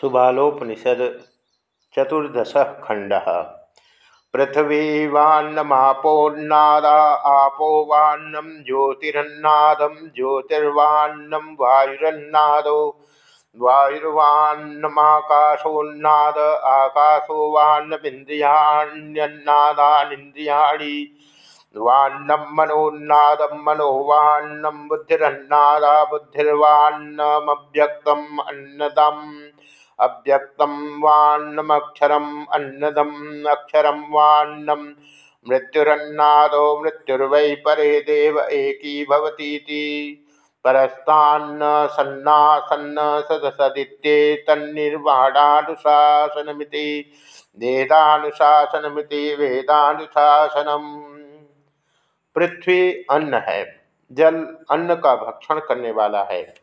सुबालोपनिषद चतुर्दश खंड पृथ्वीवान्नमापोन्नादा आपो वान्नम ज्योतिरन्नादम ज्योतिर्वान्नम वायुरन्नादो। वायुर्वान्नमाकाशोन्नाद, आकाशो वान्नमिन्द्रियाण्यन्नादानिन्द्रियाणि। वान्नम मनोन्नादम मनोवान्नम बुद्धिरन्नादा बुद्धिर्वान्नमव्यक्तम अन्नदम। अव्यक्तम वान्नमक्षरम अन्नदम अक्षरम वान्नम मृत्युरन्नादो मृत्युर्वै परे देव एकी भवतीति। परस्तान्न सन्नासन्न सदसदित्ये तन्निर्वाणानुशासनमिति। वेदानुशासनमिति वेदानुशासनम। पृथ्वी अन्न है। जल अन्न का भक्षण करने वाला है।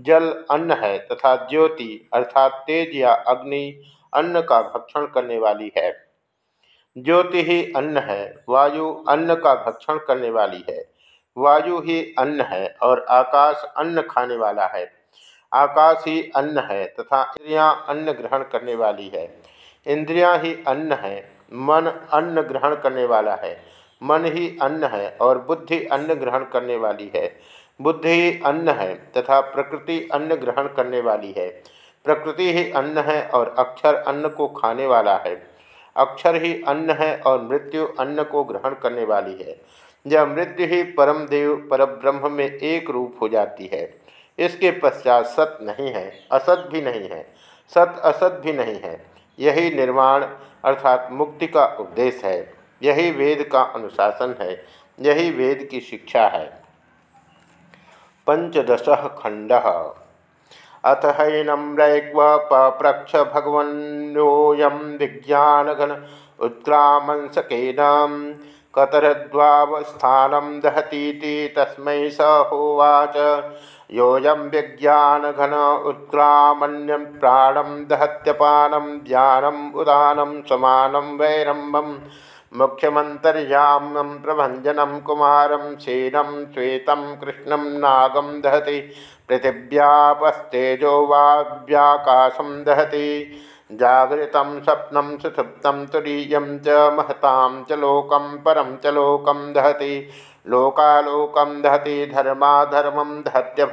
जल अन्न है तथा ज्योति अर्थात तेज या अग्नि अन्न का भक्षण करने वाली है। ज्योति ही अन्न है, वायु अन्न का भक्षण करने वाली है। वायु ही अन्न है और आकाश अन्न खाने वाला है। आकाश ही अन्न है तथा इंद्रियाँ अन्न ग्रहण करने वाली है। इंद्रियाँ ही अन्न है, मन अन्न ग्रहण करने वाला है। मन ही अन्न है और बुद्धि अन्न ग्रहण करने वाली है। बुद्धि अन्न है तथा प्रकृति अन्न ग्रहण करने वाली है। प्रकृति ही अन्न है और अक्षर अन्न को खाने वाला है। अक्षर ही अन्न है और मृत्यु अन्न को ग्रहण करने वाली है। यह मृत्यु ही परम देव पर ब्रह्म में एक रूप हो जाती है। इसके पश्चात सत नहीं है, असत भी नहीं है, सत असत भी नहीं है। यही निर्माण अर्थात मुक्ति का उपदेश है। यही वेद का अनुशासन है। यही वेद की शिक्षा है। पंचदश खंड अथ हैनम रैक्व पप्रक्ष भगवन्योऽयं विज्ञानघन उत्क्रामंसकेन कतरद्वावस्थानं दहतीति तस्मै स होवाच योऽयं विज्ञानघन उत्क्रामण्यं प्राणं दहत्यपानं ज्ञानम् उदानं समानं वैरम्भम् मुख्यमंतर्याम प्रभंजनम कुमारम सेनम श्वेत कृष्णम नागम दहति, पृथिव्यापस्तेजो वाव्याकाशम दहति। जागृत स्वप्न सुसुप्त तुरीय च महता च परम च लोकम दहति। लोकालोकम दहति धर्माधर्मम दहत्य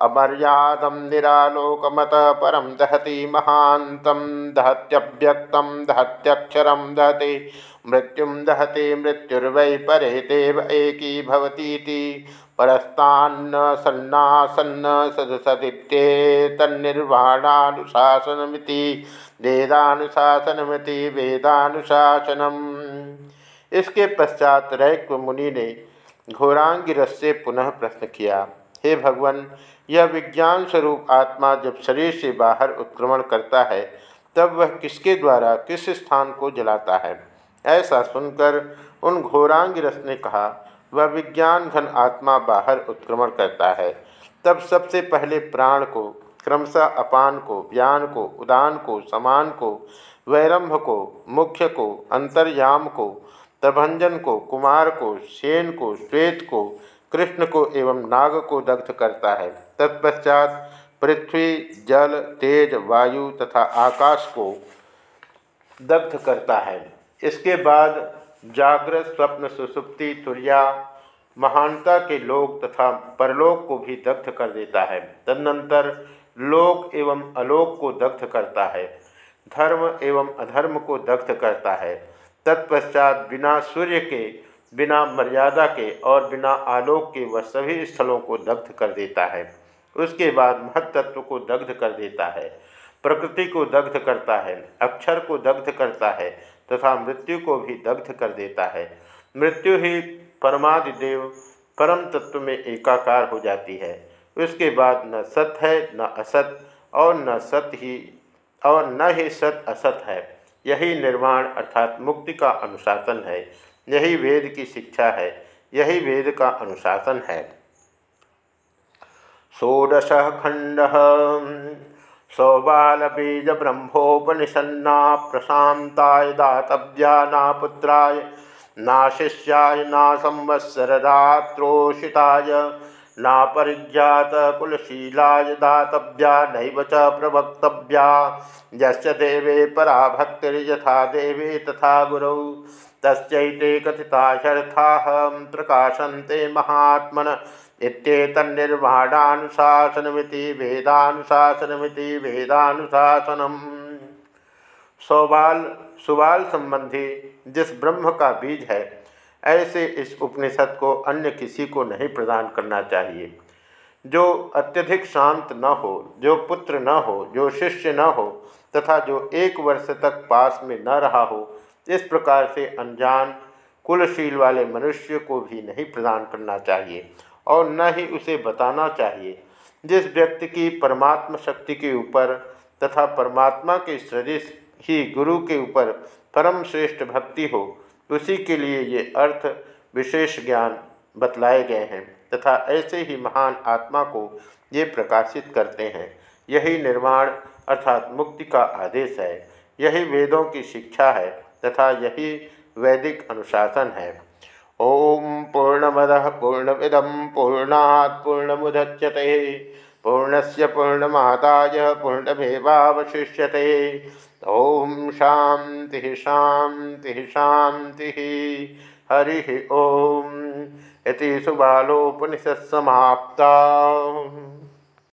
भास्कर अमर्यादम निरालोकमत परम दहति महांतम दहत्यव्यक्तम दहत्यक्षरम दहति मृत्युम दहति, मृत्युर्वै परे देव एकी भवतीति, परस्तान्न सन्नासन्न सदसदित्येतन्निर्वाणानुशासनमिति वेदानुशासनमिति वेदानुशासनम। इसके पश्चात रैक्व मुनि ने घोरांगिरस से पुनः प्रश्न किया हे भगवान, यह विज्ञान स्वरूप आत्मा जब शरीर से बाहर उत्क्रमण करता है, तब वह किसके द्वारा किस स्थान को जलाता है? ऐसा सुनकर उन घोरांग रस ने कहा, वह विज्ञान घन आत्मा बाहर उत्क्रमण करता है, तब सबसे पहले प्राण को, क्रमशः अपान को ज्ञान को, उदान को, समान को, वैरंभ को, मुख्य को, अंतर्याम को प्रभंजन को, कुमार को, सेन को, श्वेत को कृष्ण को एवं नाग को दग्ध करता है। तत्पश्चात पृथ्वी, जल, तेज, वायु तथा आकाश को दग्ध करता है। इसके बाद जागृत, स्वप्न, सुसुप्ति तुरिया महानता के लोक तथा परलोक को भी दग्ध कर देता है। तदनंतर लोक एवं अलोक को दग्ध करता है। धर्म एवं अधर्म को दग्ध करता है। तत्पश्चात बिना सूर्य के बिना मर्यादा के और बिना आलोक के वह सभी स्थलों को दग्ध कर देता है। उसके बाद महत्त्व को दग्ध कर देता है, प्रकृति को दग्ध करता है, अक्षर को दग्ध करता है तथा मृत्यु को भी दग्ध कर देता है। मृत्यु ही परमादिदेव, परम तत्व में एकाकार हो जाती है। उसके बाद न सत है, न असत और न सत ही और न ही सत असत है। यही निर्माण अर्थात मुक्ति का अनुशासन है। यही वेद की शिक्षा है, यही वेद का अनुशासन है। षोडश खंड सौबाल बीज ब्रह्मोपनिषन्ना प्रशांताय दातव्या ना पुत्राय ना शिष्याय ना संवत्सरदात्रोषिताय नापरिज्ञात कुलशीलाय दातव्या नैव च प्रवक्तव्या। यस्य देवे परा भक्तिर्यथा देवे तथा गुरौ। तस्ते कथिताशर्थाः प्रकाशन्ते महात्मन। इत्येतन्निर्वाणानुशासनमिति वेदानुशासनमिति वेदानुशासनम्। सौबाल सुबाल संबंधी जिस ब्रह्म का बीज है ऐसे इस उपनिषद को अन्य किसी को नहीं प्रदान करना चाहिए। जो अत्यधिक शांत न हो, जो पुत्र न हो, जो शिष्य न हो, तथा जो एक वर्ष तक पास में न रहा हो, इस प्रकार से अनजान, कुलशील वाले मनुष्य को भी नहीं प्रदान करना चाहिए और न ही उसे बताना चाहिए। जिस व्यक्ति की परमात्मा शक्ति के ऊपर तथा परमात्मा के सदृश ही गुरु के ऊपर परम श्रेष्ठ भक्ति हो उसी के लिए ये अर्थ विशेष ज्ञान बतलाए गए हैं तथा ऐसे ही महान आत्मा को ये प्रकाशित करते हैं। यही निर्माण अर्थात मुक्ति का आदेश है। यही वेदों की शिक्षा है तथा यही वैदिक अनुशासन है। ओम पूर्णमद पूर्णमिदम पूर्णात् पूर्णमुदच्यते। पूर्णस्य पूर्णमादाय पूर्णमेवावशिष्यते। ओम शांति शांति शांति हरि ओम। इति सुबालोपनिषत् समाप्ता